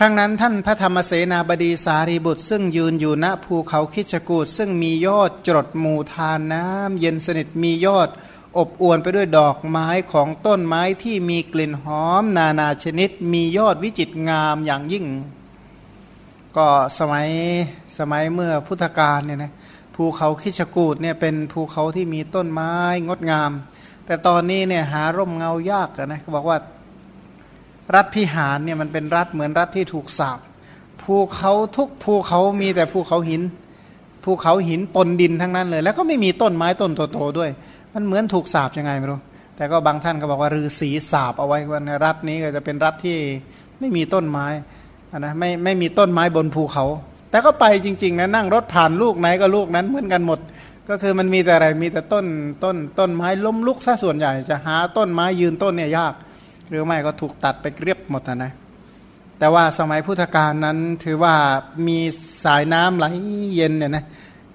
ครั้งนั้นท่านพระธรรมเสนาบดีสารีบุตร ซึ่งยืนอยู่ณภูเขาคิชกูดซึ่งมียอดจดหมู่ทานน้ำเย็นสนิทมียอด อบอวนไปด้วยดอกไม้ของต้นไม้ที่มีกลิ่นหอม นานาชนิด มียอดวิจิตงามอย่างยิ่ง ก็สมัยสมัยเมื่อพุทธกาลเนี่ยนะภูเขาคิชกูดเนี่ยเป็นภูเขาที่มีต้นไม้งดงาม แต่ตอนนี้เนี่ยหาร่มเงายากนะเขาบอกว่า รัฐพิหารเนี่ยมันเป็นรัฐเหมือนรัฐที่ถูกสาบภูเขาทุกภูเขามีแต่ภูเขาหินภูเขาหินปนดินทั้งนั้นเลย แล้วก็ไม่มีต้นไม้ต้นโตๆด้วย มันเหมือนถูกสาบยังไงไม่รู้แต่ก็บางท่านก็บอกว่าฤาษีสาบเอาไว้ว่าในรัฐนี้ก็จะเป็นรัฐที่ไม่มีต้นไม้นะไม่ไม่มีต้นไม้บนภูเขา แต่ก็ไปจริงๆนะนั่งรถผ่านลูกไหนก็ลูกนั้นเหมือนกันหมด ก็คือมันมีแต่อะไรมีแต่ต้นต้นต้นไม้ล้มลุกซะส่วนใหญ่ จะหาต้นไม้ยืนต้นเนี่ยยาก หรือไม่ก็ถูกตัดไปเรียบหมดนะแต่ว่าสมัยพุทธกาลนั้นถือว่ามีสายน้ำไหลเย็นเนี่ยนะ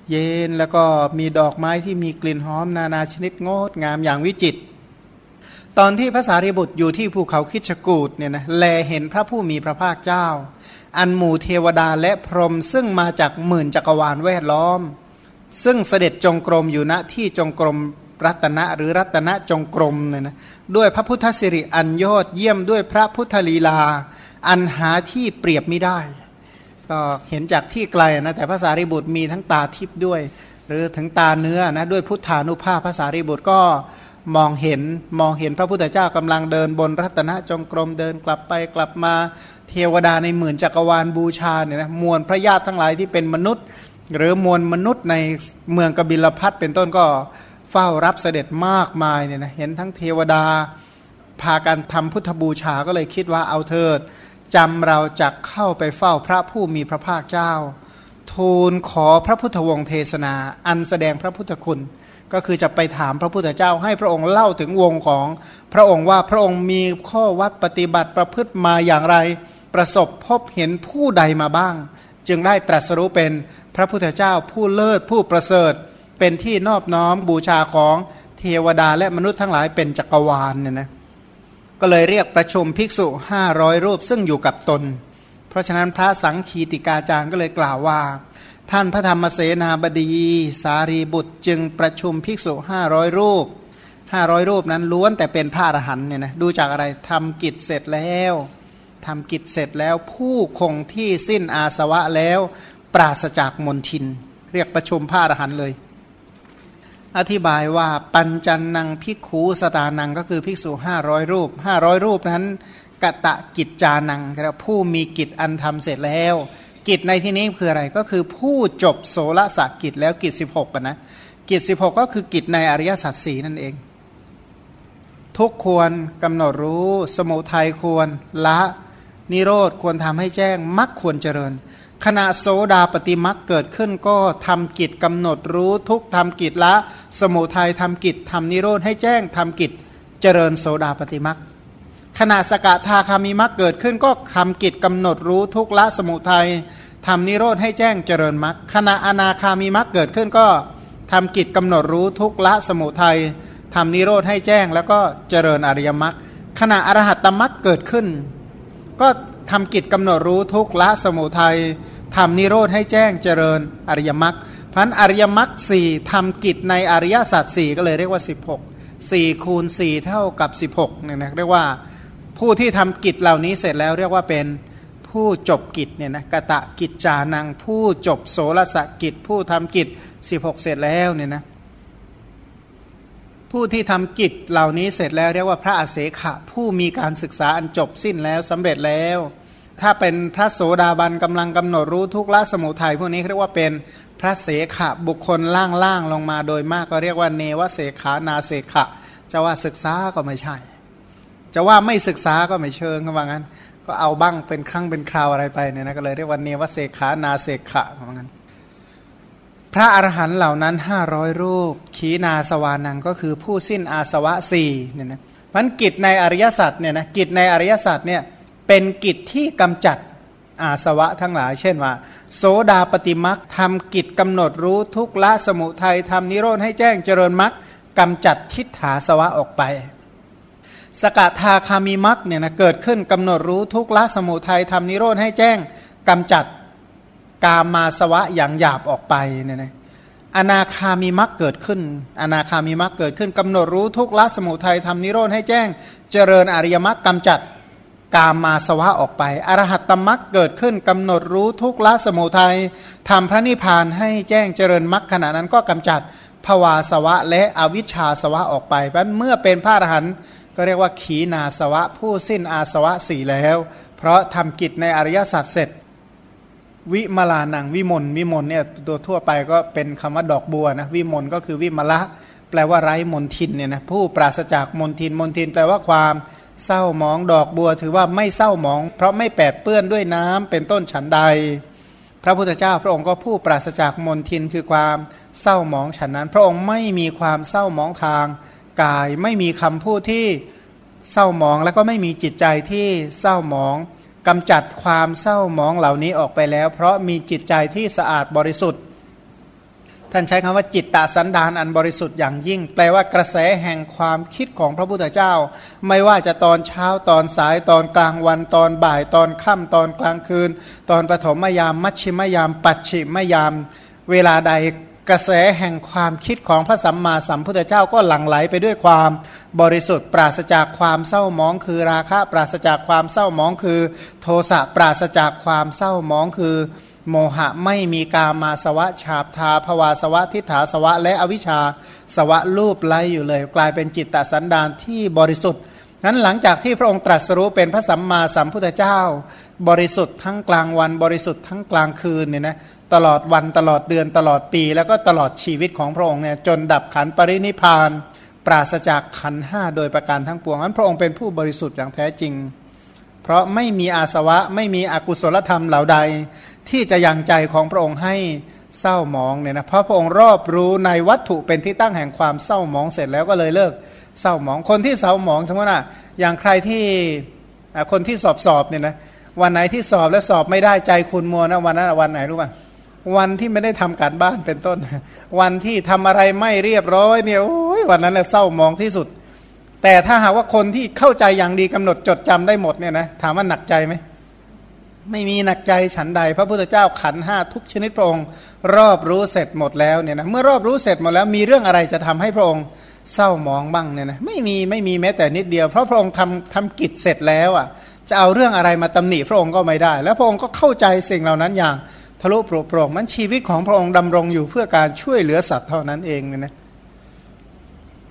เย็นแล้วก็มีดอกไม้ที่มีกลิ่นหอมนานาชนิดงดงามอย่างวิจิตตอนที่พระสารีบุตรอยู่ที่ภูเขาคิชกูดเนี่ยนะแลเห็นพระผู้มีพระภาคเจ้า อันหมู่เทวดาและพรหมซึ่งมาจากหมื่นจักรวาลแวดล้อม ซึ่งเสด็จจงกรมอยู่ณที่จงกรม รัตนะหรือรัตนะจงกรมเนี่ยนะด้วยพระพุทธสิริอันยอดเยี่ยมด้วยพระพุทธลีลา อันหาที่เปรียบไม่ได้ ก็เห็นจากที่ไกลนะแต่ภาษาริบุตรมีทั้งตาทิพย์ด้วย หรือถึงตาเนื้อนะด้วยพุทธานุภาพภาษาริบุตรก็มองเห็นมองเห็นพระพุทธเจ้ากำลังเดินบนรัตนจงกรมเดินกลับไปกลับมาเทวดาในหมื่นจักรวาลบูชาเนี่ยนะมวลพระญาติทั้งหลายที่เป็นมนุษย์ หรือมวลมนุษย์ในเมืองกบิลพัทเป็นต้นก็ เฝ้ารับเสด็จมากมายเนี่ยนะเห็นทั้งเทวดาพากันทำพุทธบูชาก็เลยคิดว่าเอาเถิดจำเราจะเข้าไปเฝ้าพระผู้มีพระภาคเจ้า ทูลขอพระพุทธวงศ์เทศนา อันแสดงพระพุทธคุณ ก็คือจะไปถามพระพุทธเจ้า ให้พระองค์เล่าถึงวงของพระองค์ว่าพระองค์มีข้อวัดปฏิบัติประพฤติมาอย่างไร ประสบพบเห็นผู้ใดมาบ้าง จึงได้ตรัสรู้เป็นพระพุทธเจ้าผู้เลิศผู้ประเสริฐ เป็นที่นอบน้อมบูชาของเทวดาและมนุษย์ทั้งหลายเป็นจักรวาลเนี่ยนะก็เลยเรียกประชุมภิกษุห้าร้อยรูปซึ่งอยู่กับตน เพราะฉะนั้นพระสังคีติกาจารย์ก็เลยกล่าวว่า ท่านพระธรรมเสนาบดี สารีบุตรจึงประชุมภิกษุห้าร้อยรูปห้าร้อยรูปนั้นล้วนแต่เป็นพระอรหันเนี่ยนะดูจากอะไรทำกิจเสร็จแล้วทำกิจเสร็จแล้วผู้คงที่สิ้นอาสวะแล้ว ปราศจากมนทิน เรียกประชุมพระอรหันเลย อธิบายว่าปัญจันนังพิกขูสตานังก็คือภิกษุห้าร้อยรูปห้าร้อยรูปนั้นกะตะกิจจานังครับผู้มีกิจอันทำเสร็จแล้ว กิจในที่นี้คืออะไรก็คือผู้จบโสละสกิจแล้วกิจสิบหกนะกิจสิบหกก็คือกิจในอริยสัจสีนั่นเอง ทุกควรกำหนดรู้ สมุทัยควรละนิโรธควรทำให้แจ้งมักควรเจริญ ขณะโสดาปฏิมักเกิดขึ้นก็ทำกิจกำหนดรู้ทุกทำกิจละ สมุทัยทำกิจทำนิโรธให้แจ้งทำกิจเจริญโสดาปฏิมักขณะสกทาคามิมักเกิดขึ้นก็ทำกิจกำหนดรู้ทุกละสมุทัยทำนิโรธให้แจ้งเจริญมักขณะอนาคามิมักเกิดขึ้นก็ทำกิจกำหนดรู้ทุกละสมุทัยทำนิโรธให้แจ้งแล้วก็เจริญอริยมรรคขณะอรหัตตมรรคเกิดขึ้น ก็ทำกิจกำหนดรู้ทุกละสมุทัย ทำนิโรธให้แจ้งเจริญอริยมรรคพันอริยมรรคสี่ทำกิจในอริยสัจสี่ก็เลยเรียกว่า 16 4คูณ4เท่ากับ 16เนี่ยนะเรียกว่าผู้ที่ทำกิจเหล่านี้เสร็จแล้วเรียกว่าเป็นผู้จบกิจเนี่ยนะกะตะกิจจานัง ผู้จบโสรสกิจ ผู้ทำกิจ 16 เสร็จแล้วเนี่ยนะผู้ที่ทำกิจเหล่านี้เสร็จแล้วเรียกว่าพระอาเสขะผู้มีการศึกษาอันจบสิ้นแล้วสำเร็จแล้ว ถ้าเป็นพระโสดาบันกำลังกำหนดรู้ทุกละสมุทัยพวกนี้เรียกว่าเป็นพระเสขะบุคคลล่างๆลงมาโดยมากก็เรียกว่าเนวเสขานาเสขะจะว่าศึกษาก็ไม่ใช่ จะว่าไม่ศึกษาก็ไม่เชิงก็ว่างั้น ก็เอาบ้างเป็นครั้งเป็นคราวอะไรไปเนี่ยนะก็เลยเรียกว่าเนวเสขานาเสขะว่างั้นพระอรหันต์เหล่านั้นห้าร้อยรูป ขีนาสวานังก็คือผู้สิ้นอาสวะสี่เนี่ยนะมันกิจในอริยสัจเนี่ยนะกิจในอริยสัจเนี่ย เป็นกิจที่กำจัดอาสวะทั้งหลาย เช่นว่า โสดาปฏิมักทำกิจกำหนดรู้ทุกละสมุทัยทำนิโรธให้แจ้งเจริญมักกำจัดทิฏฐาสวะออกไป สกทาคามิมักเนี่ยนะเกิดขึ้นกำหนดรู้ทุกละสมุทัยทำนิโรธให้แจ้งกำจัดกามาสวะอย่างหยาบออกไปเนี่ยนะอนาคามีมักเกิดขึ้น อนาคามีมักเกิดขึ้นกำหนดรู้ทุกละสมุทัยทำนิโรธให้แจ้ง เจริญอริยมรรคกำจัด กามาสวะออกไป อรหัตตมรรคเกิดขึ้นกำหนดรู้ทุกละสมุทัยทำพระนิพพานให้แจ้งเจริญมรรคขณะนั้นก็กำจัดภวาสวะและอวิชชาสวะออกไปเพราะเมื่อเป็นพระอรหันต์ก็เรียกว่าขีนาสวะผู้สิ้นอาสวะสี่แล้ว เพราะทำกิจในอริยสัจเสร็จ วิมลานังวิมลวิมลเนี่ยตัวทั่วไปก็เป็นคำว่าดอกบัวนะวิมลก็คือวิมละ แปลว่าไร้มนทินเนี่ยนะผู้ปราศจากมนทินมนทินแปลว่าความ เศร้าหมองดอกบัวถือว่าไม่เศร้าหมอง เพราะไม่แปดเปื้อนด้วยน้ำเป็นต้นฉันใด พระพุทธเจ้าพระองค์ก็ผู้ปราศจากมนทินคือความเศร้าหมองฉันนั้น พระองค์ไม่มีความเศร้าหมองทางกาย ไม่มีคำพูดที่เศร้าหมองแล้วก็ไม่มีจิตใจที่เศร้าหมองกำจัดความเศร้าหมองเหล่านี้ออกไปแล้ว เพราะมีจิตใจที่สะอาดบริสุทธิ์ ท่านใช้คำว่าจิตตสันดานอันบริสุทธิ์อย่างยิ่ง แปลว่ากระแสแห่งความคิดของพระพุทธเจ้า ไม่ว่าจะตอนเช้าตอนสายตอนกลางวันตอนบ่ายตอนค่ำตอนกลางคืน ตอนปฐมยามมัชชิมยาม ปัจฉิมยาม เวลาใดกระแสแห่งความคิดของพระสัมมาสัมพุทธเจ้าก็หลั่งไหลไปด้วยความบริสุทธิ์ ปราศจากความเศร้ามองคือราคะ ปราศจากความเศร้ามองคือ โทสะปราศจากความเศร้ามองคือ โมหะไม่มีกามาสวะฉาบทาภวาสวะทิฏฐาสวะ และอวิชชาสวะรูปไล่อยู่เลย กลายเป็นจิตตสันดานที่บริสุทธิ์นั้นหลังจากที่พระองค์ตรัสรู้เป็นพระสัมมาสัมพุทธเจ้า บริสุทธิ์ทั้งกลางวันบริสุทธิ์ทั้งกลางคืนเนี่ยนะตลอดวันตลอดเดือนตลอดปี แล้วก็ตลอดชีวิตของพระองค์เนี่ยจนดับขันปรินิพาน ปราศจากขันห้าโดยประการทั้งปวงนั้นพระองค์เป็นผู้บริสุทธิ์อย่างแท้จริง เพราะไม่มีอาสวะไม่มีอกุศลธรรมเหล่าใด ที่จะยังใจของพระองค์ให้เศร้าหมองเนี่ยนะเพราะพระองค์รอบรู้ในวัตถุเป็นที่ตั้งแห่งความเศร้าหมองเสร็จแล้วก็เลยเลิกเศร้าหมองคนที่เศร้าหมองสมมติว่าอย่างใครที่คนที่สอบสอบเนี่ยนะวันไหนที่สอบแล้วสอบไม่ได้ใจคุณมัวนะวันนั้นวันไหนรู้ป่ะวันที่ไม่ได้ทำการบ้านเป็นต้น วันที่ทำอะไรไม่เรียบร้อยเนี่ยโอ้ยวันนั้นเศร้ามองที่สุด แต่ถ้าหากว่าคนที่เข้าใจอย่างดีกำหนดจดจำได้หมดเนี่ยนะถามว่าหนักใจไหม ไม่มีหนักใจฉันใด พระพุทธเจ้าขันห้าทุกชนิดพระองค์ รอบรู้เสร็จหมดแล้วเนี่ยนะเมื่อรอบรู้เสร็จหมดแล้วมีเรื่องอะไรจะทำให้พระองค์เศร้ามองบ้างเนี่ยนะไม่มีไม่มีแม้แต่นิดเดียว เพราะพระองค์ทำทำกิจเสร็จแล้วอะจะเอาเรื่องอะไรมาตำหนิพระองค์ก็ไม่ได้ แล้วพระองค์ก็เข้าใจสิ่งเหล่านั้นอย่างทะลุโปร่งโปร่งมันชีวิตของพระองค์ดำรงอยู่เพื่อการช่วยเหลือสัตว์เท่านั้นเองเนี่ยนะ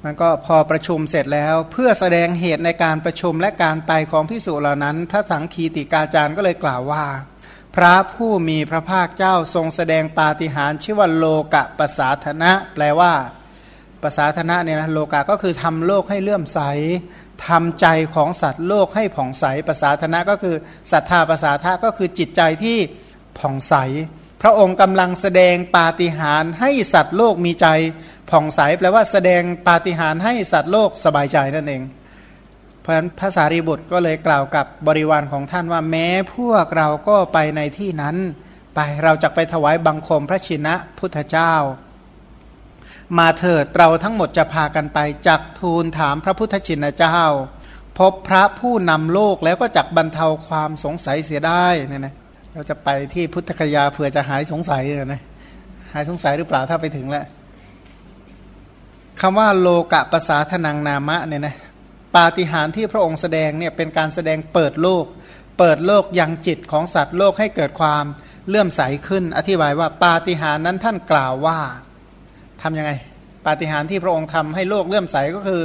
มันก็พอประชุมเสร็จแล้ว เพื่อแสดงเหตุในการประชุมและการไปของพิสุเหล่านั้น พระสังคีติกาจารย์ก็เลยกล่าวว่า พระผู้มีพระภาคเจ้าทรงแสดงปาฏิหาริย์ชื่อว่าโลกะปสาธนะ แปลว่าปสาธนะเนี่ยนะโลกะก็คือทำโลกให้เลื่อมใสทำใจของสัตว์โลกให้ผ่องใสปสาธนะก็คือศรัทธาปสาทะก็คือจิตใจที่ผ่องใส พระองค์กำลังแสดงปาฏิหาริย์ให้สัตว์โลกมีใจ ผ่องใสแปลว่าแสดงปาฏิหาริย์ให้สัตว์โลกสบายใจนั่นเอง เพราะฉะนั้นภาษารีบุตรก็เลยกล่าวกับบริวารของท่านว่าแม้พวกเราก็ไปในที่นั้น ไปเราจะไปถวายบังคมพระชินะพุทธเจ้า มาเถิดเราทั้งหมดจะพากันไปจักทูลถามพระพุทธชินเจ้า พบพระผู้นำโลกแล้วก็จักบรรเทาความสงสัยเสียได้เนี่ยนะเราจะไปที่พุทธคยาเผื่อจะหายสงสัยนะหายสงสัยหรือเปล่าถ้าไปถึงแล้ว คำว่าโลกะภาษาทนังนามะเนี่ยนะปาฏิหาริย์ที่พระองค์แสดงเนี่ยเป็นการแสดงเปิดโลก เปิดโลกยังจิตของสัตว์โลกให้เกิดความเลื่อมใสขึ้น อธิบายว่าปาฏิหาริย์นั้นท่านกล่าวว่าทํำยังไง ปาฏิหาริย์ที่พระองค์ทำให้โลกเลื่อมใสก็คือ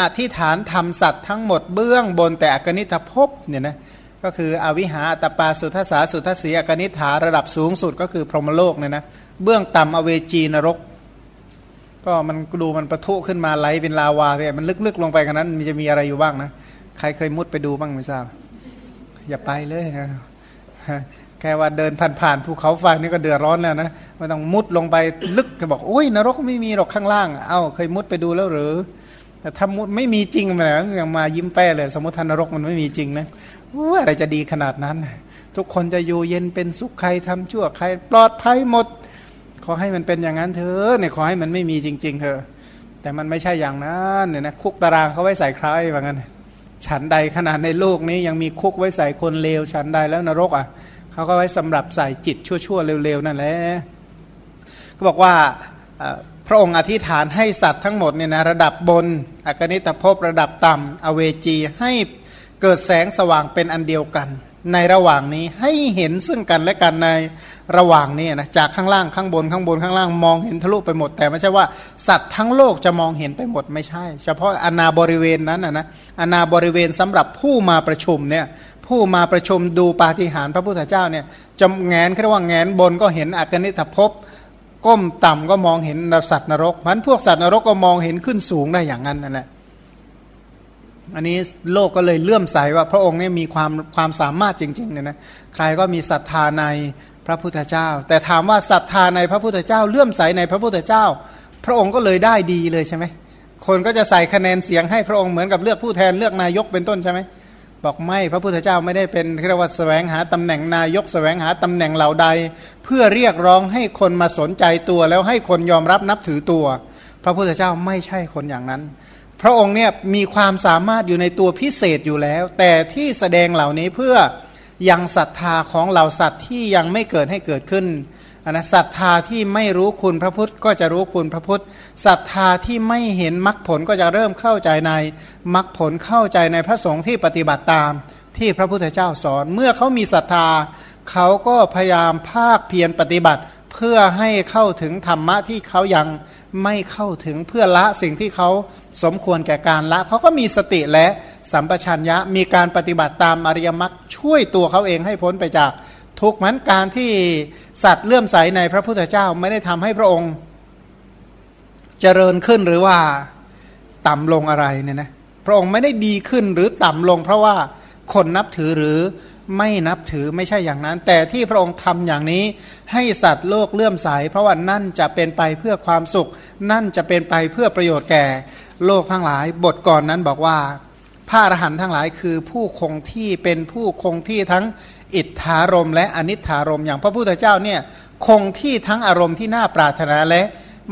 อธิษฐานทำสัตว์ทั้งหมดเบื้องบนแต่อกนิทภพเนี่ยนะก็คืออวิหาตปาสุทัสสาสุทัสสีอกนิฐาระดับสูงสุดก็คือพรหมโลกเนี่ยนะเบื้องต่ำอเวจีนรก ก็มันดูมันประทุขึ้นมาไหลเป็นลาวาเนี่ยมันลึกๆลงไปกันนั้นมันจะมีอะไรอยู่บ้างนะ ใครเคยมุดไปดูบ้างไม่ทราบ อย่าไปเลยนะแค่ว่าเดินผ่านๆภูเขาไฟนี่ก็เดือดร้อนแล้วนะไม่ต้องมุดลงไปลึกก็บอกโอ้ยนรกไม่มีหรอกข้างล่าง เอ้าเคยมุดไปดูแล้วหรือแต่ถ้ามุดไม่มีจริงมาแล้วยังมายิ้มแป้เลย สมมติทานรกมันไม่มีจริงนะว่าอะไรจะดีขนาดนั้น ทุกคนจะอยู่เย็นเป็นสุขใครทำชั่วใคร ปลอดภัยหมด อให้มันเป็นอย่างนั้นเถอะเนี่ยขอให้มันไม่มีจริง ๆเถอะแต่มันไม่ใช่อย่างนั้นเนี่ยนะคุกตารางเขาไว้ใส่ใครว่างั้นฉันใดขนาดในโลกนี้ยังมีคุกไว้ใส่คนเลวฉันใดแล้วนรกอะเขาก็ไว้สำหรับใส่จิตชั่วๆเร็วๆนั่นแหละก็บอกว่าพระองค์อธิษฐานให้สัตว์ทั้งหมดเนี่ยนะระดับบนอกนิตภพระดับต่ำอเวจีให้เกิดแสงสว่างเป็นอันเดียวกัน ในระหว่างนี้ให้เห็นซึ่งกันและกันในระหว่างนี้นะจากข้างล่างข้างบนข้างบนข้างล่างมองเห็นทะลุไปหมด แต่ไม่ใช่ว่าสัตว์ทั้งโลกจะมองเห็นไปหมดไม่ใช่ เฉพาะอนาบริเวณนั้นนะอนาบริเวณสำหรับผู้มาประชุมเนี่ยผู้มาประชุมดูปาฏิหาริย์พระพุทธเจ้าเนี่ยจะแงนเรียกว่าแงนบนก็เห็นอกนิตภพก้มต่ำก็มองเห็นสัตว์นรกมันพวกสัตว์นรกก็มองเห็นขึ้นสูงได้อย่างนั้นนั่นแหละ อันนี้โลกก็เลยเลื่อมใสว่าพระองค์นี่มีความความสามารถจริงๆเนี่ยนะใครก็มีศรัทธาในพระพุทธเจ้า แต่ถามว่าศรัทธาในพระพุทธเจ้าเลื่อมใสในพระพุทธเจ้า พระองค์ก็เลยได้ดีเลยใช่ไหมคนก็จะใส่คะแนนเสียงให้พระองค์เหมือนกับเลือกผู้แทนเลือกนายกเป็นต้นใช่ไหมบอกไม่พระพุทธเจ้าไม่ได้เป็นเรียกว่าแสวงหาตำแหน่งนายกแสวงหาตำแหน่งเหล่าใด เพื่อเรียกร้องให้คนมาสนใจตัวแล้วให้คนยอมรับนับถือตัว พระพุทธเจ้าไม่ใช่คนอย่างนั้น พระองค์เนี่ยมีความสามารถอยู่ในตัวพิเศษอยู่แล้ว แต่ที่แสดงเหล่านี้เพื่อยังศรัทธาของเหล่าสัตว์ที่ยังไม่เกิดให้เกิดขึ้นนะศรัทธาที่ไม่รู้คุณพระพุทธก็จะรู้คุณพระพุทธศรัทธาที่ไม่เห็นมรรคผลก็จะเริ่มเข้าใจในมรรคผลเข้าใจในพระสงฆ์ที่ปฏิบัติตาม ที่พระพุทธเจ้าสอน เมื่อเขามีศรัทธา เขาก็พยายามภาคเพียรปฏิบัติ เพื่อให้เข้าถึงธรรมะที่เขายัง ไม่เข้าถึงเพื่อละสิ่งที่เขาสมควรแก่การละ เขาก็มีสติและสัมปชัญญะมีการปฏิบัติตามอริยมรรคช่วยตัวเขาเองให้พ้นไปจากทุกข์มันการที่สัตว์เลื่อมใสในพระพุทธเจ้าไม่ได้ทำให้พระองค์ เจริญขึ้นหรือว่าต่ำลงอะไรเนี่ยนะพระองค์ไม่ได้ดีขึ้นหรือต่ำลง เพราะว่าคนนับถือหรือ ไม่นับถือไม่ใช่อย่างนั้น แต่ที่พระองค์ทำอย่างนี้ ให้สัตว์โลกเลื่อมใส เพราะว่านั่นจะเป็นไปเพื่อความสุข นั่นจะเป็นไปเพื่อประโยชน์แก่ โลกทั้งหลาย บทก่อนนั้นบอกว่าพระอรหันต์ทั้งหลายคือผู้คงที่เป็นผู้คงที่ทั้งอิทธารมและอนิธารมอย่างพระพุทธเจ้าเนี่ยคงที่ทั้งอารมณ์ที่น่าปรารถนาและ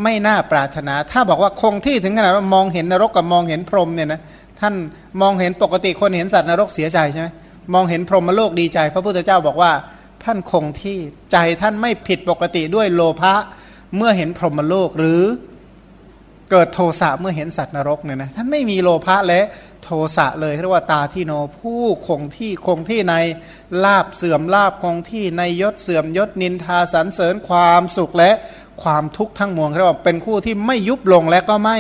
ไม่น่าปรารถนา ถ้าบอกว่าคงที่ถึงขนาดว่ามองเห็นนรกกับมองเห็นพรหมเนี่ยนะท่านมองเห็นปกติคนเห็นสัตว์นรกเสียใจใช่ไหม มองเห็นพรหมโลกดีใจ พระพุทธเจ้าบอกว่าท่านคงที่ใจท่านไม่ผิดปกติด้วยโลภะเมื่อเห็นพรหมโลกหรือเกิดโทสะเมื่อเห็นสัตว์นรกเนี่ยนะท่านไม่มีโลภะและโทสะเลยเรียกว่าตาที่โนผู้คงที่คงที่ในลาบเสื่อมลาบคงที่ในยศเสื่อมยศนินทาสรรเสริญความสุขและความทุกข์ทั้งมวลเรียกว่าเป็นคู่ที่ไม่ยุบลงและก็ไม่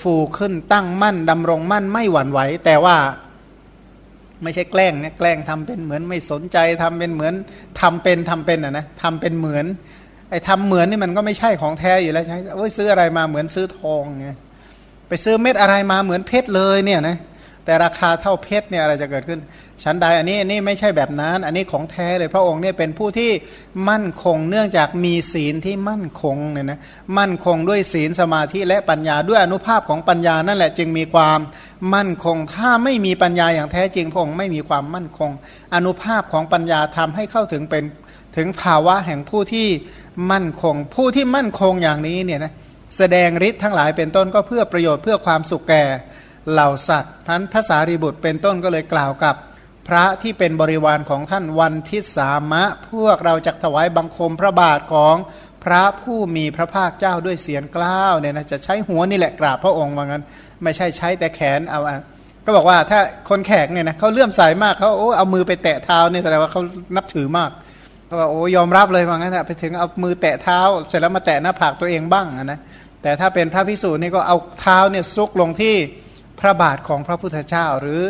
ฟูขึ้นตั้งมั่นดำรงมั่นไม่หวั่นไหว แต่ว่า ไม่ใช่แกล้งเนี่ยแกล้งทำเป็นเหมือนไม่สนใจทำเป็นเหมือนทำเป็นทำเป็นอะนะทำเป็นเหมือนไอ้ทำเหมือนนี่มันก็ไม่ใช่ของแท้อยู่แล้วใช่โอ้ยซื้ออะไรมาเหมือนซื้อทองไงไปซื้อเม็ดอะไรมาเหมือนเพชรเลยเนี่ยนะ แต่ราคาเท่าเพชรเนี่ยอะไรจะเกิดขึ้นชั้นใดอันนี้อันนี้ไม่ใช่แบบนั้น อันนี้ของแท้เลยพระองค์เนี่ยเป็นผู้ที่มั่นคงเนื่องจากมีศีลที่มั่นคงเนี่ยนะมั่นคงด้วยศีลสมาธิและปัญญาด้วยอนุภาพของปัญญานั่นแหละจึงมีความมั่นคง ถ้าไม่มีปัญญาอย่างแท้จริงพระองค์ไม่มีความมั่นคง อนุภาพของปัญญาทำให้เข้าถึงเป็นถึงภาวะแห่งผู้ที่มั่นคง ผู้ที่มั่นคงอย่างนี้เนี่ยนะแสดงฤทธิ์ทั้งหลายเป็นต้นก็เพื่อประโยชน์เพื่อความสุขแก่ เหล่าสัตว์ท่านภาษารีบุตรเป็นต้นก็เลยกล่าวกับ พระที่เป็นบริวารของท่านวันทิสามะ พวกเราจะถวายบังคมพระบาทของพระผู้มีพระภาคเจ้าด้วยเสียงกล้าวเนี่ยนะจะใช้หัวนี่แหละกราบพระองค์ว่างั้น ไม่ใช่ใช้แต่แขนเอาก็บอกว่าถ้าคนแขกเนี่ยนะเขาเลื่อมใสมากเขาโอ้เอามือไปแตะเท้าเนี่ยแสดงว่าเขานับถือมากก็บอกโอ้ยอมรับเลยว่างั้นนะไปถึงเอามือแตะเท้า เสร็จแล้วมาแตะหน้าผากตัวเองบ้างนะแต่ถ้าเป็นพระพิสูจน์นี่ก็เอาเท้าเนี่ยซุกลงที่ พระบาทของพระพุทธเจ้า หรือ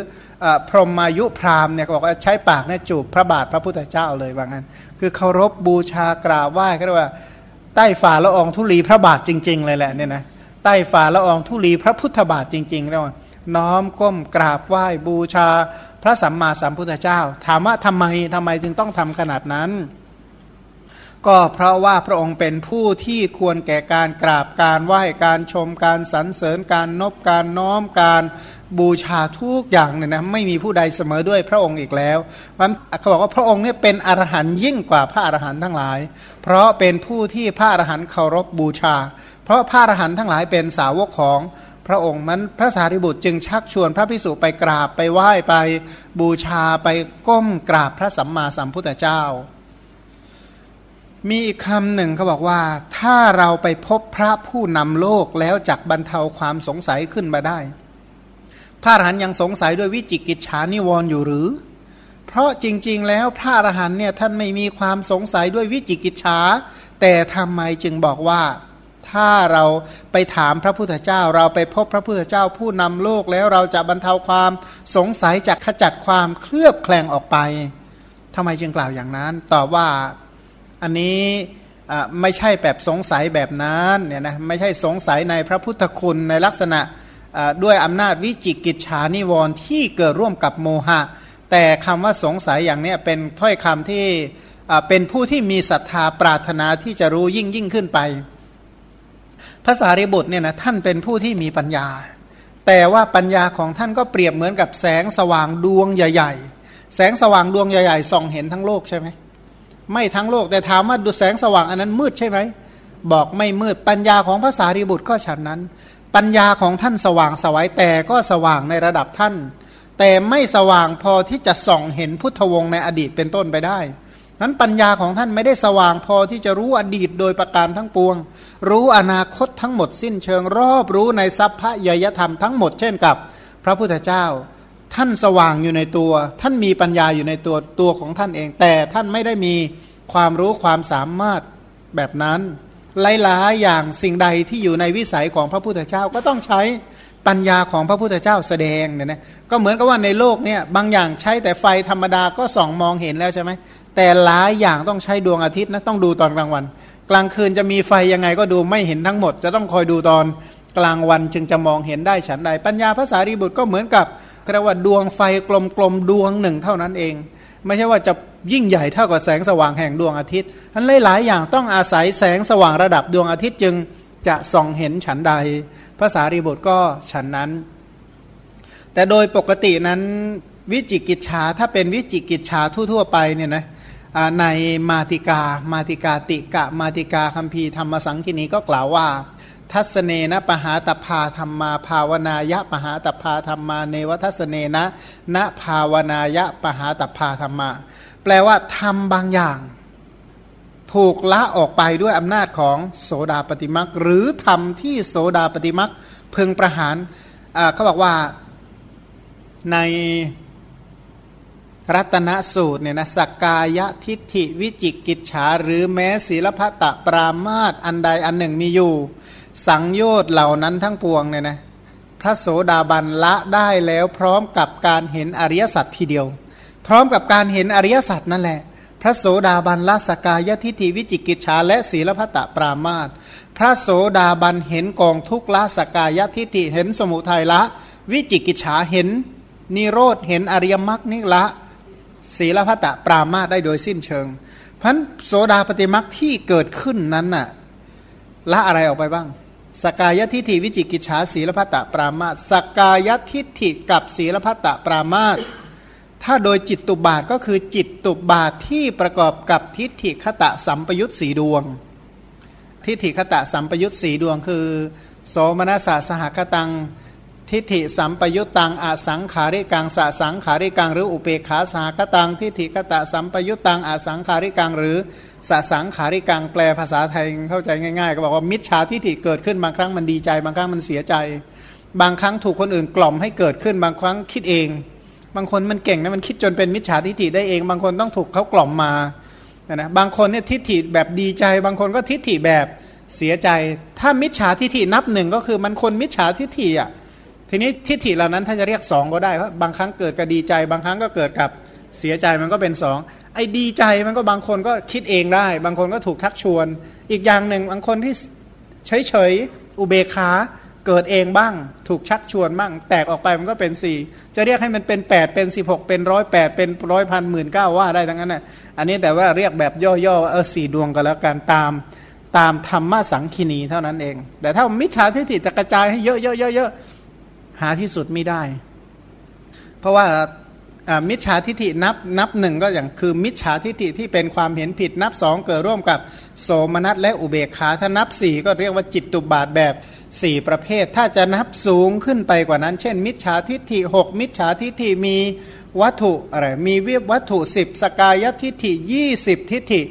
พรหมายุพรามเนี่ยบอกว่าใช้ปากเนี่ยจูบพระบาทพระพุทธเจ้าเลยว่างั้น คือเคารพบูชากราบไหว้ก็เรียกว่าใต้ฝ่าละอองธุลีพระบาทจริง ๆ เลยแหละเนี่ยนะใต้ฝ่าละอองธุลีพระพุทธบาทจริงๆเรียกว่าน้อมก้มกราบไหว้บูชาพระสัมมาสัมพุทธเจ้า ถามว่าทำไมทำไมจึงต้องทำขนาดนั้น ก็เพราะว่าพระองค์เป็นผู้ที่ควรแก่การกราบการไหว้การชมการสรรเสริญการนบการน้อมการบูชาทุกอย่างเนี่ยนะไม่มีผู้ใดเสมอด้วยพระองค์อีกแล้วมันเขาบอกว่าพระองค์เนี่ยเป็นอรหันต์ยิ่งกว่าพระอรหันต์ทั้งหลาย เพราะเป็นผู้ที่พระอรหันต์เคารพบูชา เพราะพระอรหันต์ทั้งหลายเป็นสาวกของพระองค์มันพระสารีบุตรจึงชักชวนพระพิสุไปกราบไปไหว้ไปบูชาไปก้มกราบพระสัมมาสัมพุทธเจ้า มีอีกคำหนึ่งเขาบอกว่า ถ้าเราไปพบพระผู้นำโลกแล้วจักบรรเทาความสงสัยขึ้นมาได้ พระอรหันยังสงสัยด้วยวิจิกิจฉานิวรณ์อยู่หรือ เพราะจริง ๆ แล้วพระอรหันเนี่ยท่านไม่มีความสงสัยด้วยวิจิกิจฉาแต่ทำไมจึงบอกว่าถ้าเราไปถามพระพุทธเจ้า เราไปพบพระพุทธเจ้าผู้นำโลกแล้วเราจะบรรเทาความสงสัยจากขจัดความเคลือบแคลงออกไปทำไมจึงกล่าวอย่างนั้นตอบว่า อันนี้ไม่ใช่แบบสงสัยแบบนั้นเนี่ยนะไม่ใช่สงสัยในพระพุทธคุณในลักษณะด้วยอำนาจวิจิกิจฉานิวรณ์ที่เกิดร่วมกับโมหะ แต่คำว่าสงสัยอย่างนี้เป็นถ้อยคำที่เป็นผู้ที่มีศรัทธาปรารถนาที่จะรู้ยิ่งยิ่งขึ้นไปภาษาริบุตรเนี่ยนะท่านเป็นผู้ที่มีปัญญา แต่ว่าปัญญาของท่านก็เปรียบเหมือนกับแสงสว่างดวงใหญ่ ๆ แสงสว่างดวงใหญ่ ๆ ส่องเห็นทั้งโลกใช่ไหม ไม่ทั้งโลก แต่ถามว่าดูแสงสว่างอันนั้นมืดใช่ไหมบอกไม่มืดปัญญาของภาษาริบุตรก็ฉันนั้น ปัญญาของท่านสว่างสวัยแต่ก็สว่างในระดับท่าน แต่ไม่สว่างพอที่จะส่องเห็นพุทธวงศ์ในอดีตเป็นต้นไปได้นั้นปัญญาของท่านไม่ได้สว่างพอที่จะรู้อดีตโดยประการทั้งปวง รู้อนาคตทั้งหมดสิ้นเชิงรอบรู้ในทรัพพระยยธรรมทั้งหมดเช่นกับ พระพุทธเจ้า ท่านสว่างอยู่ในตัว ท่านมีปัญญาอยู่ในตัวตัวของท่านเอง แต่ท่านไม่ได้มีความรู้ความสามารถแบบนั้นหลายๆอย่างสิ่งใดที่อยู่ในวิสัยของพระพุทธเจ้าก็ต้องใช้ปัญญาของพระพุทธเจ้าแสดงเนี่ยนะก็เหมือนกับว่าในโลกเนี่ยบางอย่างใช้แต่ไฟธรรมดาก็ส่องมองเห็นแล้วใช่ไหมแต่หลายอย่างต้องใช้ดวงอาทิตย์นะต้องดูตอนกลางวัน กลางคืนจะมีไฟยังไงก็ดูไม่เห็นทั้งหมด จะต้องคอยดูตอนกลางวันจึงจะมองเห็นได้ฉันใด ปัญญาภาษารีบุตรก็เหมือนกับ เรียกว่าดวงไฟกลมๆดวงหนึ่งเท่านั้นเอง ไม่ใช่ว่าจะยิ่งใหญ่เท่ากับแสงสว่างแห่งดวงอาทิตย์ทั้นหลายๆอย่างต้องอาศัยแสงสว่างระดับดวงอาทิตย์จึงจะส่องเห็นฉันใดภาษารีบุตรก็ฉันนั้น แต่โดยปกตินั้นวิจิกิจชาถ้าเป็นวิจิกิจชาทั่ว ๆ ไปเนี่ยนะในมาติกา มาติกาติกะ มาติกาคัมภีร์ธรรมสังคีนีก็กล่าวว่า ทัศเนนะปหาตพาธรรมาภาวนายะปหาตพาธรรมาเนวทัศเนนะณภาวนายะปหาตพาธรรมา แปลว่าทำบางอย่าง ถูกละออกไปด้วยอำนาจของโสดาปฏิมักหรือทำที่โสดาปฏิมักเพึงประหารเขาบอกว่าในรัตนสูตรเนี่ยนะสักกายทิฏฐิวิจิกิจฉาหรือแม้ศีลพัตตปรามาตอันใดอันหนึ่งมีอยู่ สังโยชน์เหล่านั้นทั้งปวงเนี่ยนะพระโสดาบันละได้แล้วพร้อมกับการเห็นอริยสัจทีเดียว พร้อมกับการเห็นอริยสัจนั่นแหละ พระโสดาบันละสกายทิฏฐิวิจิกิจฉาและศีลพัตตปรามาตพระโสดาบันเห็นกองทุกละสกายทิฏฐิเห็นสมุทัยละ วิจิกิจฉาเห็น นิโรธเห็นอริยมรรคนิละศีลพัตะปรามาได้โดยสิ้นเชิงพันโสดาปฏิมักที่เกิดขึ้นนั้นน่ะ ละอะไรออกไปบ้าง สกายทิฏฐิวิจิกิจฉาศีลพัตะปรามาสกายทิฏฐิกับศีลพัตะปรามาถ้าโดยจิตตุบาทก็คือจิตตุบาทที่ประกอบกับทิฏฐิคตะสัมปยุตสีดวง ทิฏฐิคตะสัมปยุตสีดวงคือ โสมนัสสะสหคตัง ทิฏฐิสัมปยุตตังอาสังขาริกังสสังขาริกังหรืออุเปขาสาคตัง ทิฏฐิกตะสัมปยุตตังอาสังขาริกังหรือ สสังขาริกังแปลภาษาไทยเข้าใจง่ายๆ ก็บอกว่ามิจฉาทิฏฐิเกิดขึ้นบางครั้งมันดีใจ บางครั้งมันเสียใจ บางครั้งถูกคนอื่นกล่อมให้เกิดขึ้นบางครั้งคิดเอง บางคนมันเก่งนะมันคิดจนเป็นมิจฉาทิฏฐิได้เอง บางคนต้องถูกเขากล่อมมานะบางคนเนี่ยทิฏฐิแบบดีใจ บางคนก็ทิฏฐิแบบเสียใจ ถ้ามิจฉาทิฏฐินับหนึ่งก็คือมันคนมิจฉาทิฏฐิอะทีนี้ทิฏฐิเหล่านั้นถ้าจะเรียกสองก็ได้เพราะบางครั้งเกิดกับดีใจ บางครั้งก็เกิดกับเสียใจมันก็เป็นสอง อ้ดีใจมันก็บางคนก็คิดเองได้ บางคนก็ถูกทักชวน อีกอย่างหนึ่งบางคนที่เฉยเฉยอุเบคาเกิดเองบ้าง ถูกชักชวนบ้าง แตกออกไปมันก็เป็นสี่จะเรียกให้มันเป็น 8 เป็น 16 เป็นร้อยแปดเป็นร้อยพันหมื่นเก้าว่าได้ทั้งนั้นน่ะอันนี้แต่ว่าเรียกแบบย่อๆเออสี่ดวงกันแล้วกันตามตามธรรมะสังคีนีเท่านั้นเอง แต่ถ้ามิจฉาทิฏฐิจะกระจายให้เยอะๆๆหาที่สุดไม่ได้ เพราะว่า มิจฉาทิฏฐินับนับหนึ่งก็อย่างคือมิจฉาทิฏฐิที่เป็นความเห็นผิดนับสองเกิดร่วมกับโสมนัสและอุเบกขาถ้านับสี่ก็เรียกว่าจิตตุบาทแบบสี่ประเภท ถ้าจะนับสูงขึ้นไปกว่านั้น เช่น มิจฉาทิฏฐิหกมิจฉาทิฏฐิมีวัตถุอะไรมีวิวัตถุสิบสกายทิฏฐิยี่สิบทิฏฐิ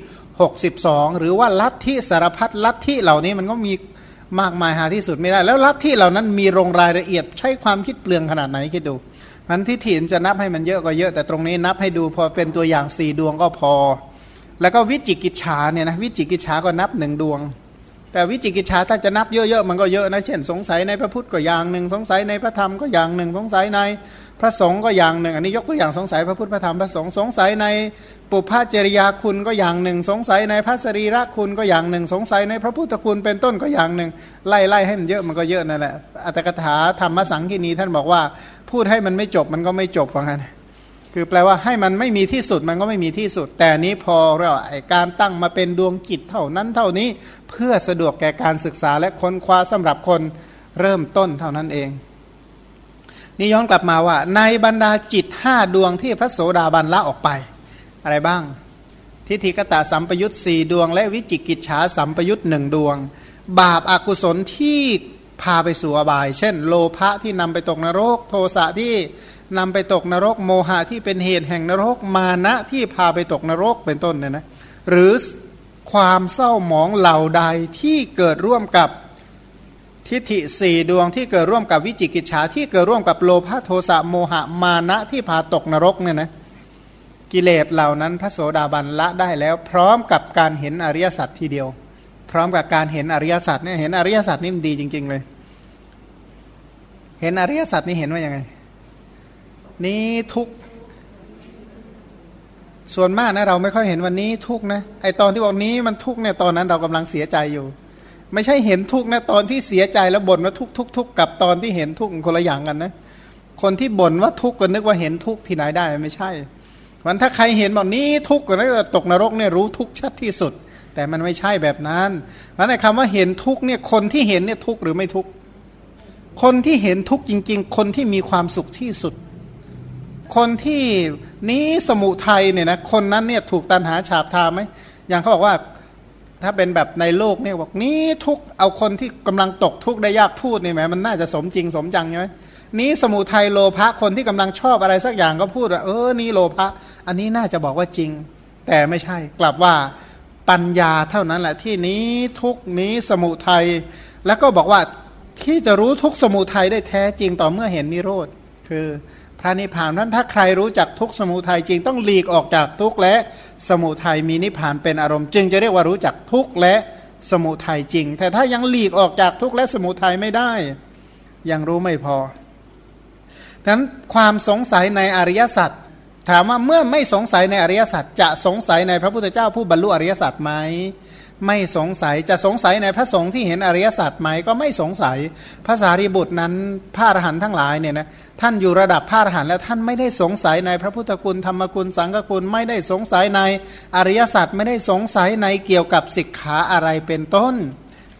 หกสิบสองหรือว่าลัทธิสารพัดลัทธิเหล่านี้มันก็มีมากมายหาที่สุดไม่ได้ แล้วลัทธิเหล่านั้นมีโรงรายละเอียดใช้ความคิดเปลืองขนาดไหนคิดดู มันที่ถินจะนับให้มันเยอะก็เยอะแต่ตรงนี้นับให้ดูพอเป็นตัวอย่างสี่ดวงก็พอ แล้วก็วิจิกิจฉาเนี่ยนะวิจิกิจฉาก็นับหนึ่งดวง แต่วิจิกิจฉาถ้าจะนับเยอะๆมันก็เยอะนะเช่นสงสัยในพระพุทธก็อย่างหนึ่งสงสัยในพระธรรมก็อย่างหนึ่งสงสัยใน พระสงฆ์ก็อย่างหนึ่ง อันนี้ยกตัวอย่างสงสัยพระพุทธพระธรรมพระสงฆ์สงสัยในปุพพจริยาคุณก็อย่างหนึ่ง สงสัยในพระสรีระคุณก็อย่างหนึ่ง สงสัยในพระพุทธคุณเป็นต้นก็อย่างหนึ่ง ไล่ไล่ให้มันเยอะมันก็เยอะนั่นแหละอัตถกถาธรรมสังคีนีท่านบอกว่า พูดให้มันไม่จบมันก็ไม่จบฟังกันคือแปลว่าให้มันไม่มีที่สุดมันก็ไม่มีที่สุด แต่นี้พอเราไอการตั้งมาเป็นดวงจิตเท่านั้นเท่านี้เพื่อสะดวกแก่การศึกษาและค้นคว้าสำหรับคนเริ่มต้นเท่านั้นเอง นี่ย้อนกลับมาว่า ในบรรดาจิตห้าดวงที่พระโสดาบันละออกไป อะไรบ้าง ทิฏฐิกตาสัมปยุตสี่ดวง และวิจิกิจฉาสัมปยุตหนึ่งดวง บาปอากุศลที่พาไปสู่อบาย เช่น โลภะที่นำไปตกนรก โทสะที่นำไปตกนรก โมหะที่เป็นเหตุแห่งนรก มานะที่พาไปตกนรกเป็นต้นเนี่ยนะ หรือความเศร้าหมองเหล่าใดที่เกิดร่วมกับ ทิฏฐิสี่ดวงที่เกิดร่วมกับวิจิกิจฉาที่เกิดร่วมกับโลภะโทสะโมหะมานะที่พาตกนรกเนี่ยนะกิเลสเหล่านั้นพระโสดาบันละได้แล้ว พร้อมกับการเห็นอริยสัจทีเดียว พร้อมกับการเห็นอริยสัจเนี่ยเห็นอริยสัจนี่มันดีจริง ๆ เลย เห็นอริยสัจนี่เห็นว่ายังไง นี้ทุกส่วนมากนะเราไม่ค่อยเห็นวันนี้ทุกนะไอตอนที่บอกนี้มันทุกเนี่ยตอนนั้นเรากำลังเสียใจอยู่ ไม่ใช่เห็นทุกข์นะตอนที่เสียใจแล้วบ่นว่าทุกทุกทุกกับตอนที่เห็นทุกข์คนละอย่างกันนะ คนที่บ่นว่าทุกข์ก็นึกว่าเห็นทุกข์ที่ไหนได้ไม่ใช่วันถ้าใครเห็นแบบนี้ทุกข์ก็นึกว่าตกนรกเนี่ยรู้ทุกข์ชัดที่สุด แต่มันไม่ใช่แบบนั้นเพราะในคำว่าเห็นทุกข์เนี่ยคนที่เห็นเนี่ยทุกข์หรือไม่ทุกข์คนที่เห็นทุกข์จริง ๆ คนที่มีความสุขที่สุด คนที่นี้สมุทัยเนี่ยนะคนนั้นเนี่ยถูกตันหาฉาบทาไหมอย่างเขาบอกว่า ถ้าเป็นแบบในโลกเนี่ยบอกนี้ทุกเอาคนที่กำลังตกทุกได้ยากพูดนี่ไหมมันน่าจะสมจริงสมจังใช่ไหมนี้สมุทัยโลภะคนที่กำลังชอบอะไรสักอย่างก็พูดว่าเออนี่โลภะอันนี้น่าจะบอกว่าจริง แต่ไม่ใช่กลับว่าปัญญาเท่านั้นแหละที่นี้ทุกนี้สมุทัยแล้วก็บอกว่าที่จะรู้ทุกสมุทัยได้แท้จริงต่อเมื่อเห็นนิโรธคือพระนิพพานนั้นถ้าใครรู้จักทุกสมุทัยจริงต้องหลีกออกจากทุกและ สมุทัยมีนิพพานเป็นอารมณ์ จึงจะเรียกว่ารู้จักทุกข์และสมุทัยจริง แต่ถ้ายังหลีกออกจากทุกข์และสมุทัยไม่ได้ ยังรู้ไม่พอฉะนั้นความสงสัยในอริยสัจถามว่าเมื่อไม่สงสัยในอริยสัจจะสงสัยในพระพุทธเจ้าผู้บรรลุอริยสัจไหมไม่สงสัยจะสงสัยในพระสงฆ์ที่เห็นอริยสัจไหมก็ไม่สงสัยภาษารีบุตรนั้นพระอรหันต์ทั้งหลายเนี่ยนะ ท่านอยู่ระดับพระอรหันต์แล้วท่านไม่ได้สงสัยในพระพุทธคุณธรรมคุณสังฆคุณไม่ได้สงสัยในอริยสัจไม่ได้สงสัยในเกี่ยวกับสิกขาอะไรเป็นต้น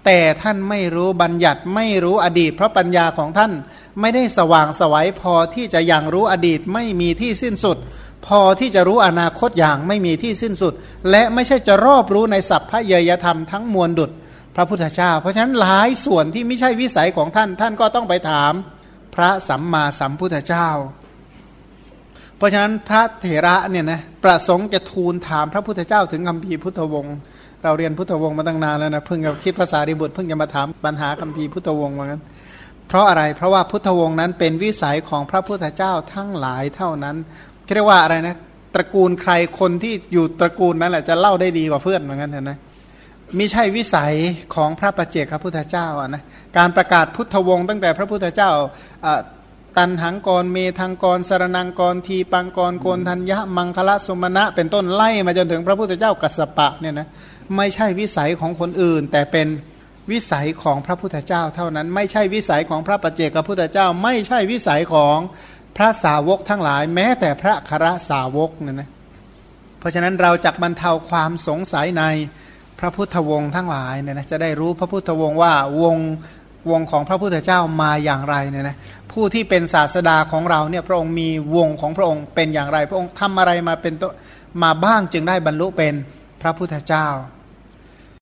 แต่ท่านไม่รู้บัญญัติไม่รู้อดีต เพราะปัญญาของท่านไม่ได้สว่างสวัยพอที่จะยังรู้อดีตไม่มีที่สิ้นสุด พอที่จะรู้อนาคตอย่างไม่มีที่สิ้นสุด และไม่ใช่จะรอบรู้ในสัพพะเยยธรรมทั้งมวลดุจพระพุทธเจ้า เพราะฉะนั้นหลายส่วนที่ไม่ใช่วิสัยของท่านท่านก็ต้องไปถาม ระสัมมาสัมพุทธเจ้า เพราะฉะนั้นพระเถระเนี่ยนะประสงค์จะทูลถามพระพุทธเจ้าถึงคำพีพุทธวงศ์เราเรียนพุทธวงศ์มาตั้งนานแล้วนะเพิ่งจะคิดภาษาดิบุตรเพิ่งจะมาถามปัญหาคำพีพุทธวงศ์ว่างั้นเพราะอะไรเพราะว่าพุทธวงศ์นั้นเป็นวิสัยของพระพุทธเจ้าทั้งหลายเท่านั้นเรียกว่าอะไรนะตระกูลใครคนที่อยู่ตระกูลนั้นแหละจะเล่าได้ดีกว่าเพื่อนเหมือนกันนะ มิใช่วิสัยของพระประเจกพระพุทธเจ้านะการประกาศพุทธวงศ์ตั้งแต่พระพุทธเจ้าตันหังกรเมทังกรสารนังกรทีปังกรโกนทัญญะมังคละสมณะ เป็นต้นไล่มาจนถึงพระพุทธเจ้ากัสปะเนี่ยนะไม่ใช่วิสัยของคนอื่น แต่เป็นวิสัยของพระพุทธเจ้า เท่านั้นไม่ใช่วิสัยของพระประเจกพระพุทธเจ้า ไม่ใช่วิสัยของพระสาวกทั้งหลาย แม้แต่พระครสาวกเนี่ยนะเพราะฉะนั้นเราจักบรรเทาความสงสัยใน พระพุทธวงศ์ทั้งหลายเนี่ยนะจะได้รู้พระพุทธวงศ์ว่าวงวงของพระพุทธเจ้ามาอย่างไรเนี่ยนะผู้ที่เป็นศาสดาของเราเนี่ยพระองค์มีวงของพระองค์เป็นอย่างไร พระองค์ทำอะไรมาเป็นตัวมาบ้างจึงได้บรรลุเป็นพระพุทธเจ้า